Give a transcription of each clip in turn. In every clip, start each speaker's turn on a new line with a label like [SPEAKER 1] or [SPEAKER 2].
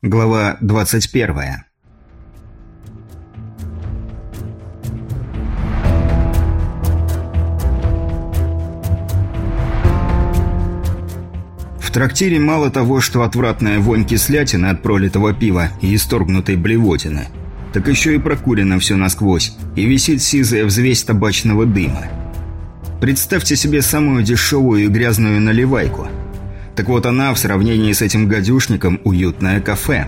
[SPEAKER 1] Глава 21. В трактире мало того, что отвратная вонь кислятины от пролитого пива и исторгнутой блевотины, так еще и прокурено все насквозь, и висит сизая взвесь табачного дыма. Представьте себе самую дешевую и грязную наливайку – так вот она, в сравнении с этим гадюшником, уютное кафе.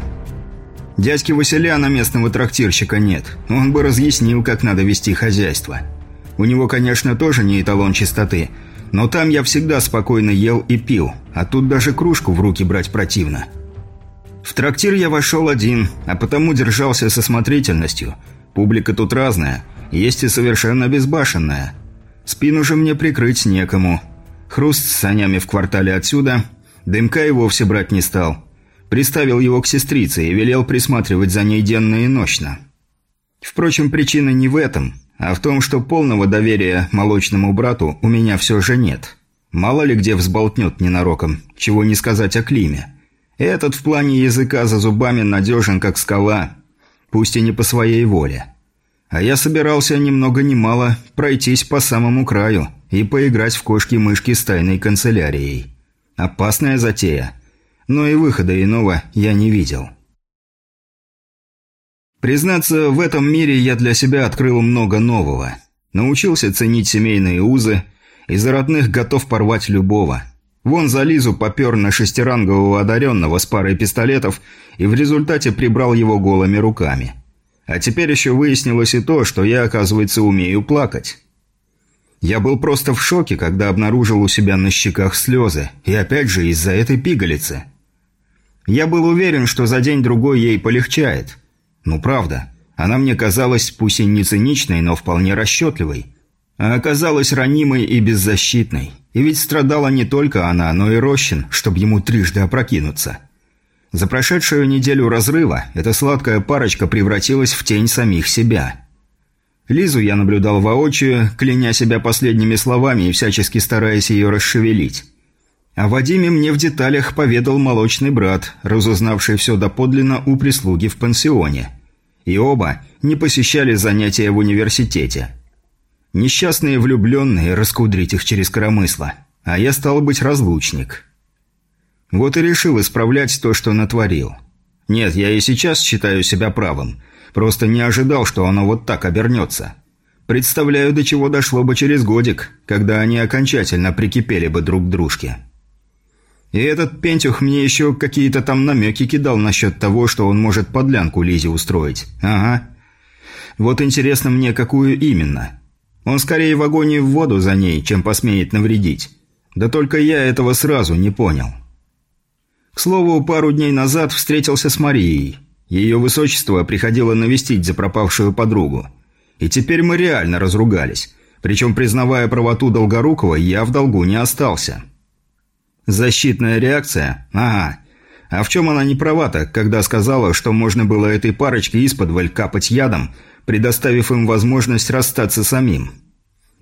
[SPEAKER 1] Дядьки Василяна местного трактирщика нет. Он бы разъяснил, как надо вести хозяйство. У него, конечно, тоже не эталон чистоты, но там я всегда спокойно ел и пил, а тут даже кружку в руки брать противно. В трактир я вошел один, а потому держался со смотрительностью. Публика тут разная, есть и совершенно безбашенная. Спину же мне прикрыть некому. Хруст с санями в квартале отсюда – Дымка и вовсе брать не стал. Приставил его к сестрице и велел присматривать за ней денно и ночно. Впрочем, причина не в этом, а в том, что полного доверия молочному брату у меня все же нет. Мало ли где взболтнет ненароком, чего не сказать о Климе. Этот в плане языка за зубами надежен, как скала, пусть и не по своей воле. А я собирался ни много мало пройтись по самому краю и поиграть в кошки-мышки с тайной канцелярией. Опасная затея. Но и выхода иного я не видел. Признаться, в этом мире я для себя открыл много нового. Научился ценить семейные узы, и за родных готов порвать любого. Вон за Лизу попер на шестирангового одаренного с парой пистолетов и в результате прибрал его голыми руками. А теперь еще выяснилось и то, что я, оказывается, умею плакать. Я был просто в шоке, когда обнаружил у себя на щеках слезы, и опять же из-за этой пигалицы. Я был уверен, что за день-другой ей полегчает. Ну правда, она мне казалась пусть и не циничной, но вполне расчетливой. А оказалась ранимой и беззащитной. И ведь страдала не только она, но и Рощин, чтобы ему трижды опрокинуться. За прошедшую неделю разрыва эта сладкая парочка превратилась в тень самих себя. Лизу я наблюдал воочию, кляня себя последними словами и всячески стараясь ее расшевелить. А Вадиме мне в деталях поведал молочный брат, разузнавший все доподлинно у прислуги в пансионе. И оба не посещали занятия в университете. Несчастные влюбленные, раскудрить их через коромысло. А я стал быть разлучник. Вот и решил исправлять то, что натворил. Нет, я и сейчас считаю себя правым – Просто не ожидал, что оно вот так обернется. Представляю, до чего дошло бы через годик, когда они окончательно прикипели бы друг к дружке. И этот Пентюх мне еще какие-то там намеки кидал насчет того, что он может подлянку Лизе устроить. Ага. Вот интересно мне, какую именно. Он скорее в огонь и в воду за ней, чем посмеет навредить. Да только я этого сразу не понял. К слову, пару дней назад встретился с Марией. Ее высочество приходило навестить запропавшую подругу. И теперь мы реально разругались. Причем, признавая правоту Долгорукова, я в долгу не остался. Защитная реакция? Ага. А в чем она не права-то, когда сказала, что можно было этой парочке из-под капать ядом, предоставив им возможность расстаться самим?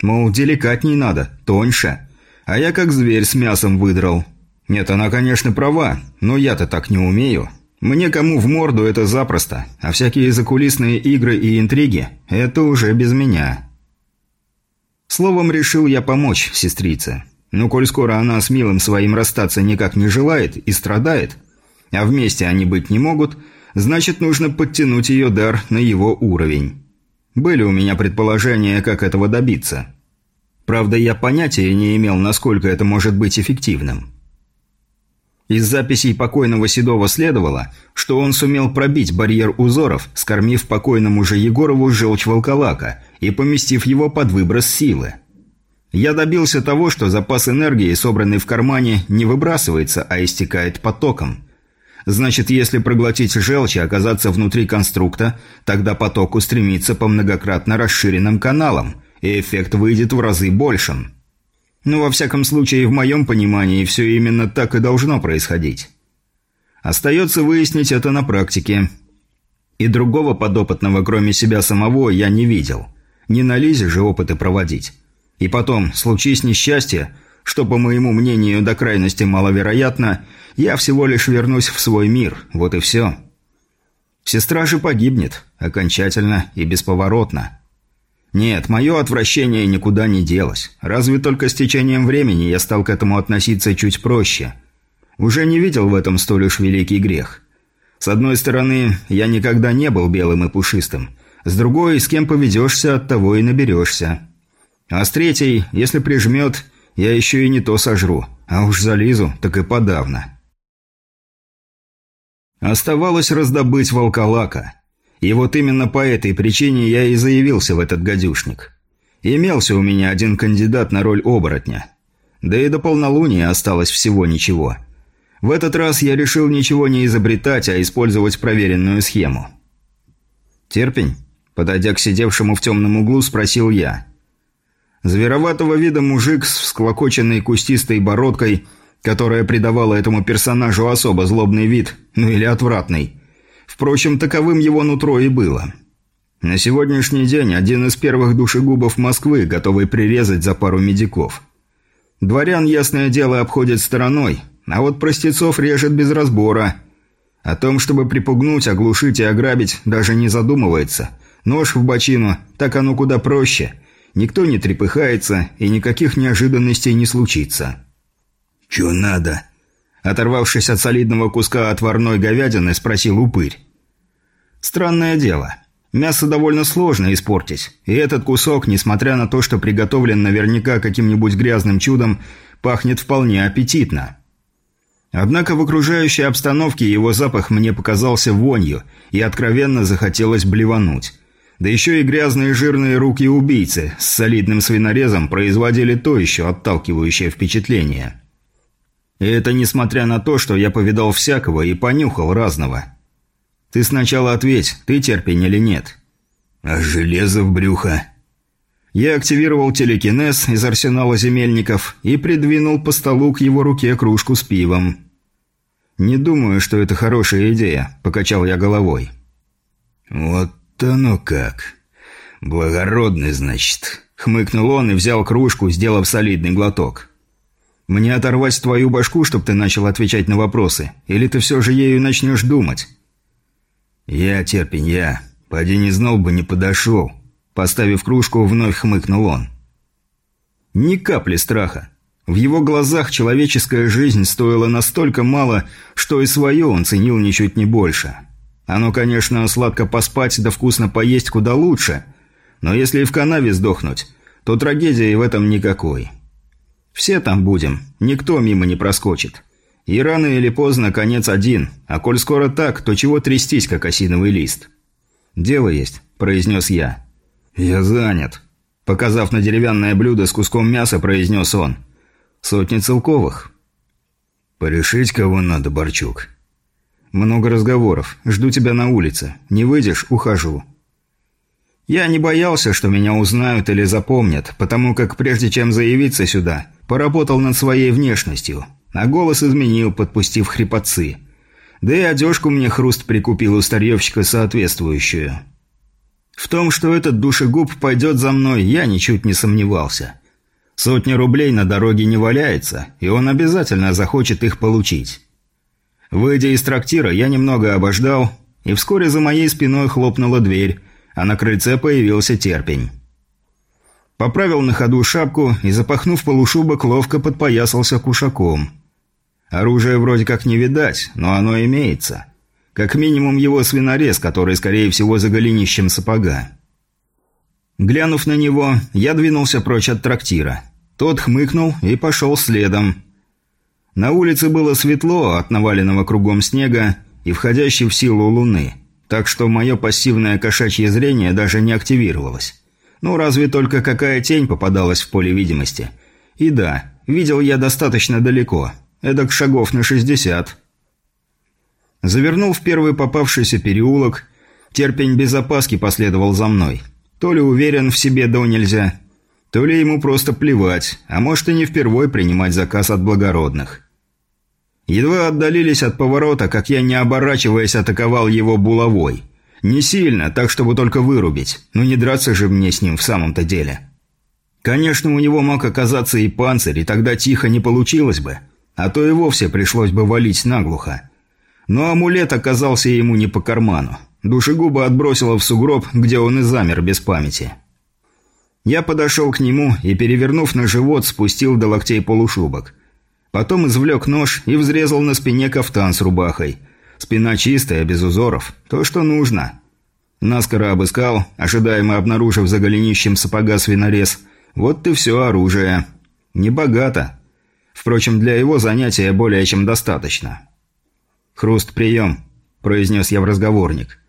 [SPEAKER 1] Мол, деликатней надо, тоньше. А я как зверь с мясом выдрал. Нет, она, конечно, права, но я-то так не умею. Мне кому в морду это запросто, а всякие закулисные игры и интриги – это уже без меня. Словом, решил я помочь сестрице. Ну, коль скоро она с милым своим расстаться никак не желает и страдает, а вместе они быть не могут, значит, нужно подтянуть ее дар на его уровень. Были у меня предположения, как этого добиться. Правда, я понятия не имел, насколько это может быть эффективным. Из записей покойного Седова следовало, что он сумел пробить барьер узоров, скормив покойному же Егорову желчь волколака и поместив его под выброс силы. Я добился того, что запас энергии, собранный в кармане, не выбрасывается, а истекает потоком. Значит, если проглотить желчь и оказаться внутри конструкта, тогда поток устремится по многократно расширенным каналам, и эффект выйдет в разы большим. Но во всяком случае, в моем понимании, все именно так и должно происходить. Остается выяснить это на практике. И другого подопытного, кроме себя самого, я не видел. Не на Лизе же опыты проводить. И потом, случись несчастье, что, по моему мнению, до крайности маловероятно, Я всего лишь вернусь в свой мир, вот и все. Сестра же погибнет, окончательно и бесповоротно. Нет, мое отвращение никуда не делось. Разве только с течением времени я стал к этому относиться чуть проще. Уже не видел в этом столь уж великий грех. С одной стороны, я никогда не был белым и пушистым. С другой, с кем поведешься, от того и наберешься. А с третьей, если прижмет, я еще и не то сожру. А уж за Лизу, так и подавно. Оставалось раздобыть волколака. И вот именно по этой причине я и заявился в этот гадюшник. Имелся у меня один кандидат на роль оборотня. Да и до полнолуния осталось всего ничего. В этот раз я решил ничего не изобретать, а использовать проверенную схему. «Терпень?» Подойдя к сидевшему в темном углу, спросил я. Звероватого вида мужик с всклокоченной кустистой бородкой, которая придавала этому персонажу особо злобный вид, ну или отвратный, Впрочем, таковым его нутро и было. На сегодняшний день один из первых душегубов Москвы, готовый прирезать за пару медиков. Дворян, ясное дело, обходит стороной, а вот простецов режет без разбора. О том, чтобы припугнуть, оглушить и ограбить, даже не задумывается. Нож в бочину, так оно куда проще. Никто не трепыхается, и никаких неожиданностей не случится.
[SPEAKER 2] «Чё надо?»
[SPEAKER 1] Оторвавшись от солидного куска отварной говядины, спросил упырь. «Странное дело. Мясо довольно сложно испортить, и этот кусок, несмотря на то, что приготовлен наверняка каким-нибудь грязным чудом, пахнет вполне аппетитно. Однако в окружающей обстановке его запах мне показался вонью, и откровенно захотелось блевануть. Да еще и грязные жирные руки убийцы с солидным свинорезом производили то еще отталкивающее впечатление». И это несмотря на то, что я повидал всякого и понюхал разного. Ты сначала ответь, ты терпень или нет.
[SPEAKER 2] А железо в брюхо?
[SPEAKER 1] Я активировал телекинез из арсенала земельников и придвинул по столу к его руке кружку с пивом. «Не думаю, что это хорошая идея», – покачал я головой.
[SPEAKER 2] «Вот оно как. Благородный, значит», – хмыкнул он и взял кружку, сделав солидный глоток.
[SPEAKER 1] Мне оторвать твою башку, чтобы ты начал отвечать на вопросы? Или ты все же ею начнешь думать?»
[SPEAKER 2] «Я, терпень, я. Поди не знал бы, не подошел».
[SPEAKER 1] Поставив кружку, вновь хмыкнул он. Ни капли страха. В его глазах человеческая жизнь стоила настолько мало, что и свое он ценил ничуть не больше. Оно, конечно, сладко поспать да вкусно поесть куда лучше, но если и в канаве сдохнуть, то трагедии в этом никакой. Все там будем, никто мимо не проскочит. И рано или поздно конец один, а коль скоро так, то чего трястись, как осиновый лист? «Дело есть», – произнес я.
[SPEAKER 2] «Я занят», – показав на деревянное блюдо с куском мяса, произнес он. «Сотни целковых». «Порешить кого надо, Борчук?»
[SPEAKER 1] «Много разговоров. Жду тебя на улице. Не выйдешь – ухожу». Я не боялся, что меня узнают или запомнят, потому как прежде чем заявиться сюда – Поработал над своей внешностью, а голос изменил, подпустив хрипотцы. Да и одежку мне хруст прикупил у старьевщика соответствующую. В том, что этот душегуб пойдет за мной, я ничуть не сомневался. Сотни рублей на дороге не валяется, и он обязательно захочет их получить. Выйдя из трактира, я немного обождал, и вскоре за моей спиной хлопнула дверь, а на крыльце появился терпень. Поправил на ходу шапку и, запахнув полушубок, ловко подпоясался кушаком. Оружие вроде как не видать, но оно имеется. Как минимум его свинорез, который, скорее всего, за голенищем сапога. Глянув на него, я двинулся прочь от трактира. Тот хмыкнул и пошел следом. На улице было светло от наваленного кругом снега и входящей в силу луны, так что мое пассивное кошачье зрение даже не активировалось. Ну, разве только какая тень попадалась в поле видимости. И да, видел я достаточно далеко, эдак шагов на 60. Завернул в первый попавшийся переулок, терпень без опаски последовал за мной. То ли уверен в себе до нельзя, то ли ему просто плевать, а может и не впервой принимать заказ от благородных. Едва отдалились от поворота, как я, не оборачиваясь, атаковал его булавой – не сильно, так чтобы только вырубить. Но не драться же мне с ним в самом-то деле. Конечно, у него мог оказаться и панцирь, и тогда тихо не получилось бы. а то и вовсе пришлось бы валить наглухо. Но амулет оказался ему не по карману. Душегуба отбросила в сугроб, где он и замер без памяти. Я подошел к нему и, перевернув на живот, спустил до локтей полушубок. Потом извлек нож и взрезал на спине кафтан с рубахой. Спина чистая, без узоров. То, что нужно. Наскоро обыскал, ожидаемо обнаружив за голенищем сапога свинорез. Вот и все оружие. Небогато. Впрочем, для его занятия более чем достаточно. «Хруст, прием», – произнес я в разговорник.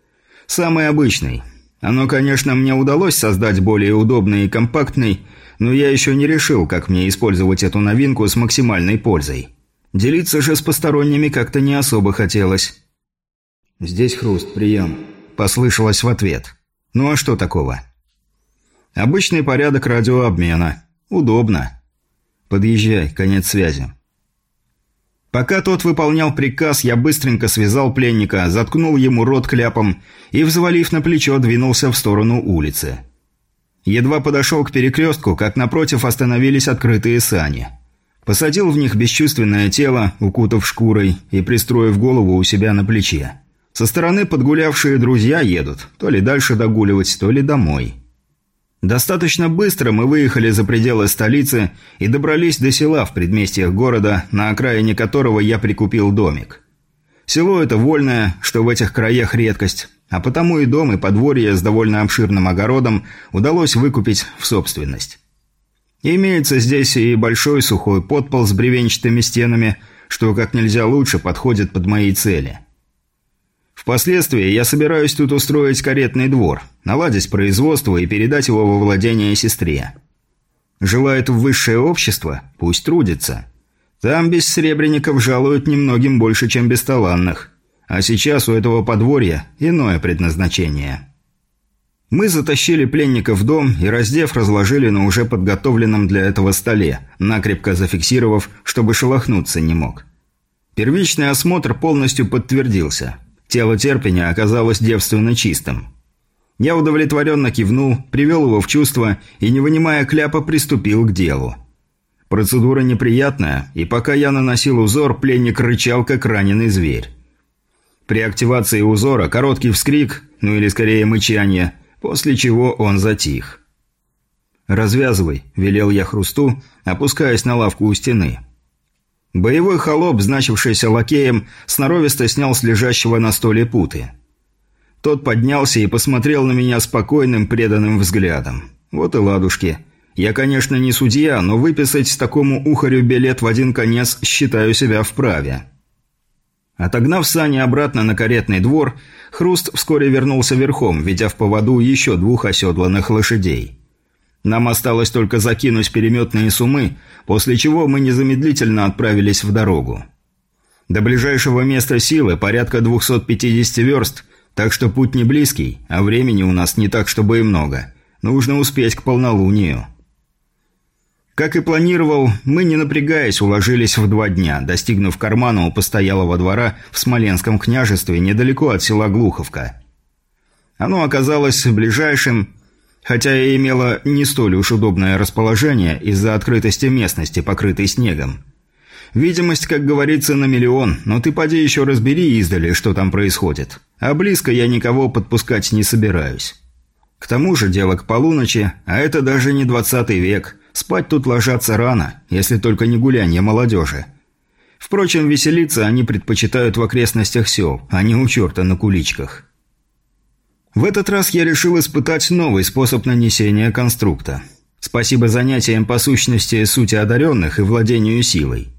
[SPEAKER 1] «Самый обычный. Оно, конечно, мне удалось создать более удобный и компактный, но я еще не решил, как мне использовать эту новинку с максимальной пользой. Делиться же с посторонними как-то не особо хотелось». «Здесь хруст, прием», – послышалось в ответ. «Ну а что такого?» «Обычный порядок радиообмена. Удобно. Подъезжай, конец связи». Пока тот выполнял приказ, я быстренько связал пленника, заткнул ему рот кляпом и, взвалив на плечо, двинулся в сторону улицы. Едва подошел к перекрестку, как напротив остановились открытые сани. Посадил в них бесчувственное тело, укутав шкурой и пристроив голову у себя на плече. Со стороны подгулявшие друзья едут, то ли дальше догуливать, то ли домой. Достаточно быстро мы выехали за пределы столицы и добрались до села в предместьях города, на окраине которого я прикупил домик. Село это вольное, что в этих краях редкость, а потому и дом, и подворье с довольно обширным огородом удалось выкупить в собственность. Имеется здесь и большой сухой подпол с бревенчатыми стенами, что как нельзя лучше подходит под мои цели – Впоследствии я собираюсь тут устроить каретный двор, наладить производство и передать его во владение сестре. Желает в высшее общество? Пусть трудится. Там без сребреников жалуют немногим больше, чем бесталанных. А сейчас у этого подворья иное предназначение. Мы затащили пленника в дом и, раздев, разложили на уже подготовленном для этого столе, накрепко зафиксировав, чтобы шелохнуться не мог. Первичный осмотр полностью подтвердился – Тело терпения оказалось девственно чистым. Я удовлетворенно кивнул, привел его в чувство и, не вынимая кляпа, приступил к делу. Процедура неприятная, и пока я наносил узор, пленник рычал, как раненый зверь. При активации узора короткий вскрик, ну или скорее мычание, после чего он затих. «Развязывай», – велел я Хрусту, опускаясь на лавку у стены. Боевой холоп, значившийся лакеем, сноровисто снял с лежащего на столе путы. Тот поднялся и посмотрел на меня спокойным, преданным взглядом. Вот и ладушки. Я, конечно, не судья, но выписать такому ухарю билет в один конец считаю себя вправе. Отогнав сани обратно на каретный двор, Хруст вскоре вернулся верхом, ведя в поводу еще двух оседланных лошадей. Нам осталось только закинуть переметные сумы, после чего мы незамедлительно отправились в дорогу. До ближайшего места силы порядка 250 верст, так что путь не близкий, а времени у нас не так, чтобы и много. Нужно успеть к полнолунию. Как и планировал, мы, не напрягаясь, уложились в два дня, достигнув кармана у постоялого двора в Смоленском княжестве недалеко от села Глуховка. Оно оказалось ближайшим хотя и имела не столь уж удобное расположение из-за открытости местности, покрытой снегом. Видимость, как говорится, на миллион, но ты поди еще разбери издали, что там происходит. А близко я никого подпускать не собираюсь. К тому же дело к полуночи, а это даже не двадцатый век. Спать тут ложатся рано, если только не гулянье молодежи. Впрочем, веселиться они предпочитают в окрестностях сел, а не у черта на куличках. В этот раз я решил испытать новый способ нанесения конструкта. Спасибо занятиям по сущности сути одаренных и владению силой.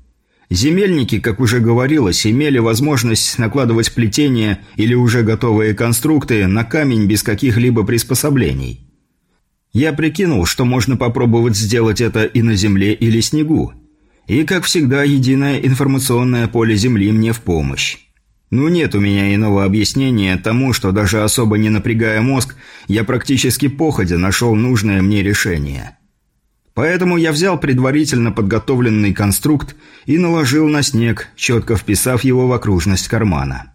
[SPEAKER 1] Земельники, как уже говорилось, имели возможность накладывать плетения или уже готовые конструкты на камень без каких-либо приспособлений. Я прикинул, что можно попробовать сделать это и на земле или снегу. И, как всегда, единое информационное поле Земли мне в помощь. Ну нет у меня иного объяснения тому, что даже особо не напрягая мозг, я практически походя нашел нужное мне решение. Поэтому я взял предварительно подготовленный конструкт и наложил на снег, четко вписав его в окружность кармана.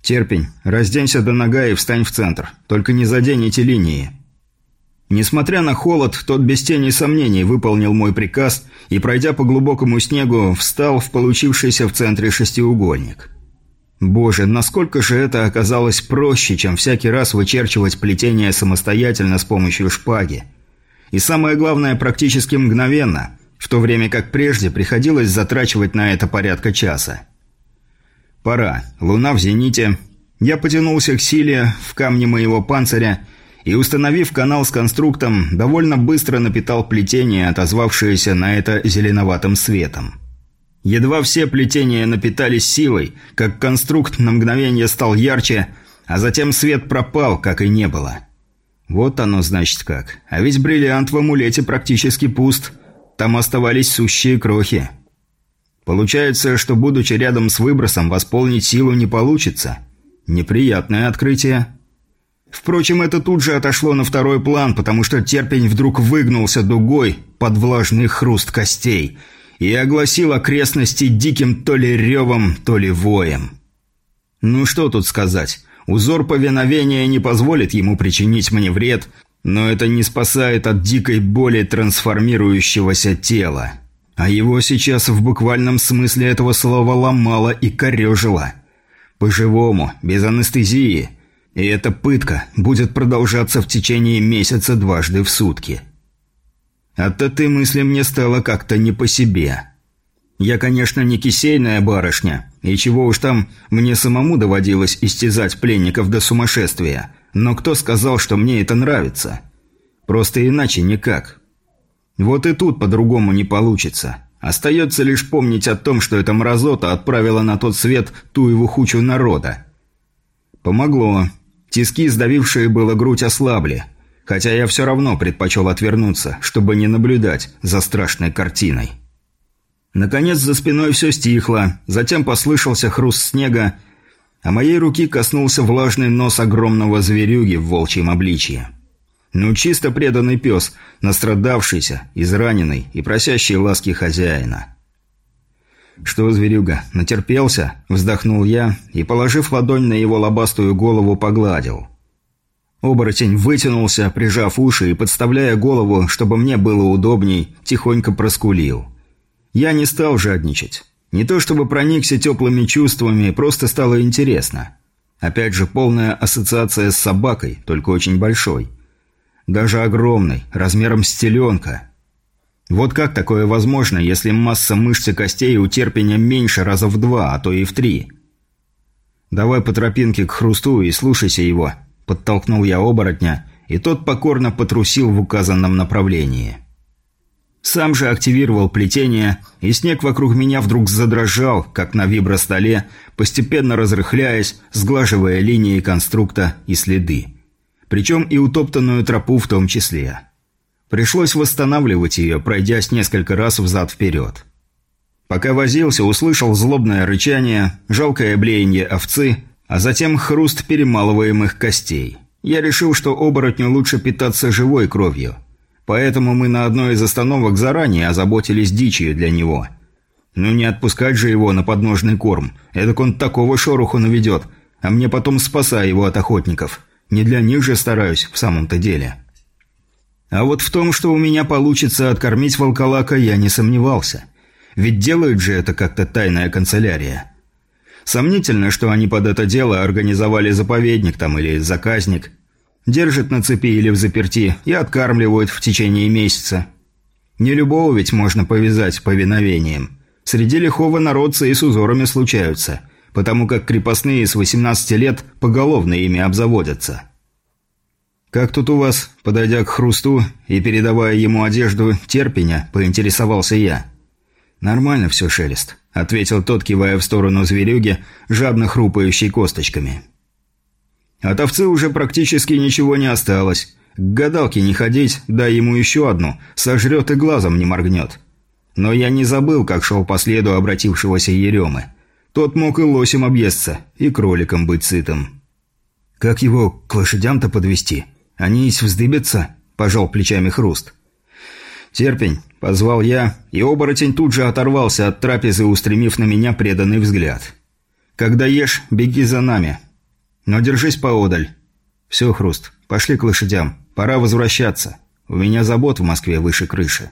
[SPEAKER 1] «Терпень, разденься до нога и встань в центр, только не задень эти линии». Несмотря на холод, тот без тени сомнений выполнил мой приказ и, пройдя по глубокому снегу, встал в получившийся в центре шестиугольник. Боже, насколько же это оказалось проще, чем всякий раз вычерчивать плетение самостоятельно с помощью шпаги. И самое главное, практически мгновенно, в то время как прежде приходилось затрачивать на это порядка часа. Пора. Луна в зените. Я потянулся к силе в камне моего панциря и, установив канал с конструктом, довольно быстро напитал плетение, отозвавшееся на это зеленоватым светом. Едва все плетения напитались силой, как конструкт на мгновение стал ярче, а затем свет пропал, как и не было. Вот оно, значит, как. А ведь бриллиант в амулете практически пуст. Там оставались сущие крохи. Получается, что, будучи рядом с выбросом, восполнить силу не получится. Неприятное открытие. Впрочем, это тут же отошло на второй план, потому что терпень вдруг выгнулся дугой под влажный хруст костей и огласил окрестности диким то ли ревом, то ли воем. Ну что тут сказать, узор повиновения не позволит ему причинить мне вред, но это не спасает от дикой боли трансформирующегося тела. А его сейчас в буквальном смысле этого слова ломало и корежило. По-живому, без анестезии – и эта пытка будет продолжаться в течение месяца дважды в сутки. От этой мысли мне стало как-то не по себе. Я, конечно, не кисейная барышня, и чего уж там мне самому доводилось истязать пленников до сумасшествия, но кто сказал, что мне это нравится? Просто иначе никак. Вот и тут по-другому не получится. Остается лишь помнить о том, что эта мразота отправила на тот свет ту его хучу народа. Помогло. Тиски, сдавившие было грудь, ослабли. Хотя я все равно предпочел отвернуться, чтобы не наблюдать за страшной картиной. Наконец за спиной все стихло, затем послышался хруст снега, а моей руки коснулся влажный нос огромного зверюги в волчьем обличье. Ну, чисто преданный пес, настрадавшийся, израненный и просящий ласки хозяина. «Что, зверюга, натерпелся?» – вздохнул я и, положив ладонь на его лобастую голову, погладил. Оборотень вытянулся, прижав уши и, подставляя голову, чтобы мне было удобней, тихонько проскулил. Я не стал жадничать. Не то чтобы проникся теплыми чувствами, просто стало интересно. Опять же, полная ассоциация с собакой, только очень большой. Даже огромной, размером с теленка – вот как такое возможно, если масса мышц и костей у терпения меньше раза в два, а то и в три? «Давай по тропинке к хрусту и слушайся его», – подтолкнул я оборотня, и тот покорно потрусил в указанном направлении. Сам же активировал плетение, и снег вокруг меня вдруг задрожал, как на вибростоле, постепенно разрыхляясь, сглаживая линии конструкта и следы. Причем и утоптанную тропу в том числе. Пришлось восстанавливать ее, пройдясь несколько раз взад-вперед. Пока возился, услышал злобное рычание, жалкое блеяние овцы, а затем хруст перемалываемых костей. Я решил, что оборотню лучше питаться живой кровью. Поэтому мы на одной из остановок заранее озаботились дичью для него. Ну не отпускать же его на подножный корм. Эдак он такого шороху наведет, а мне потом спасай его от охотников. Не для них же стараюсь в самом-то деле». А вот в том, что у меня получится откормить волколака, я не сомневался. Ведь делают же это как-то тайная канцелярия. Сомнительно, что они под это дело организовали заповедник там или заказник. Держат на цепи или в заперти и откармливают в течение месяца. Не любого ведь можно повязать повиновением. Среди лихого народца и с узорами случаются, потому как крепостные с 18 лет поголовно ими обзаводятся. «Как тут у вас?» Подойдя к хрусту и передавая ему одежду терпения, поинтересовался я. «Нормально все, Шелест», — ответил тот, кивая в сторону зверюги, жадно хрупающей косточками. От овцы уже практически ничего не осталось. К гадалке не ходить, дай ему еще одну, сожрет и глазом не моргнет. Но я не забыл, как шел по следу обратившегося Еремы. Тот мог и лосем объесться, и кроликом быть сытым. «Как его к лошадям-то подвести? Они и вздыбятся?» – пожал плечами хруст. «Терпень», – позвал я, и оборотень тут же оторвался от трапезы, устремив на меня преданный взгляд. «Когда ешь, беги за нами. Но держись поодаль». «Все, Хруст, пошли к лошадям. Пора возвращаться. У меня забот в Москве выше крыши».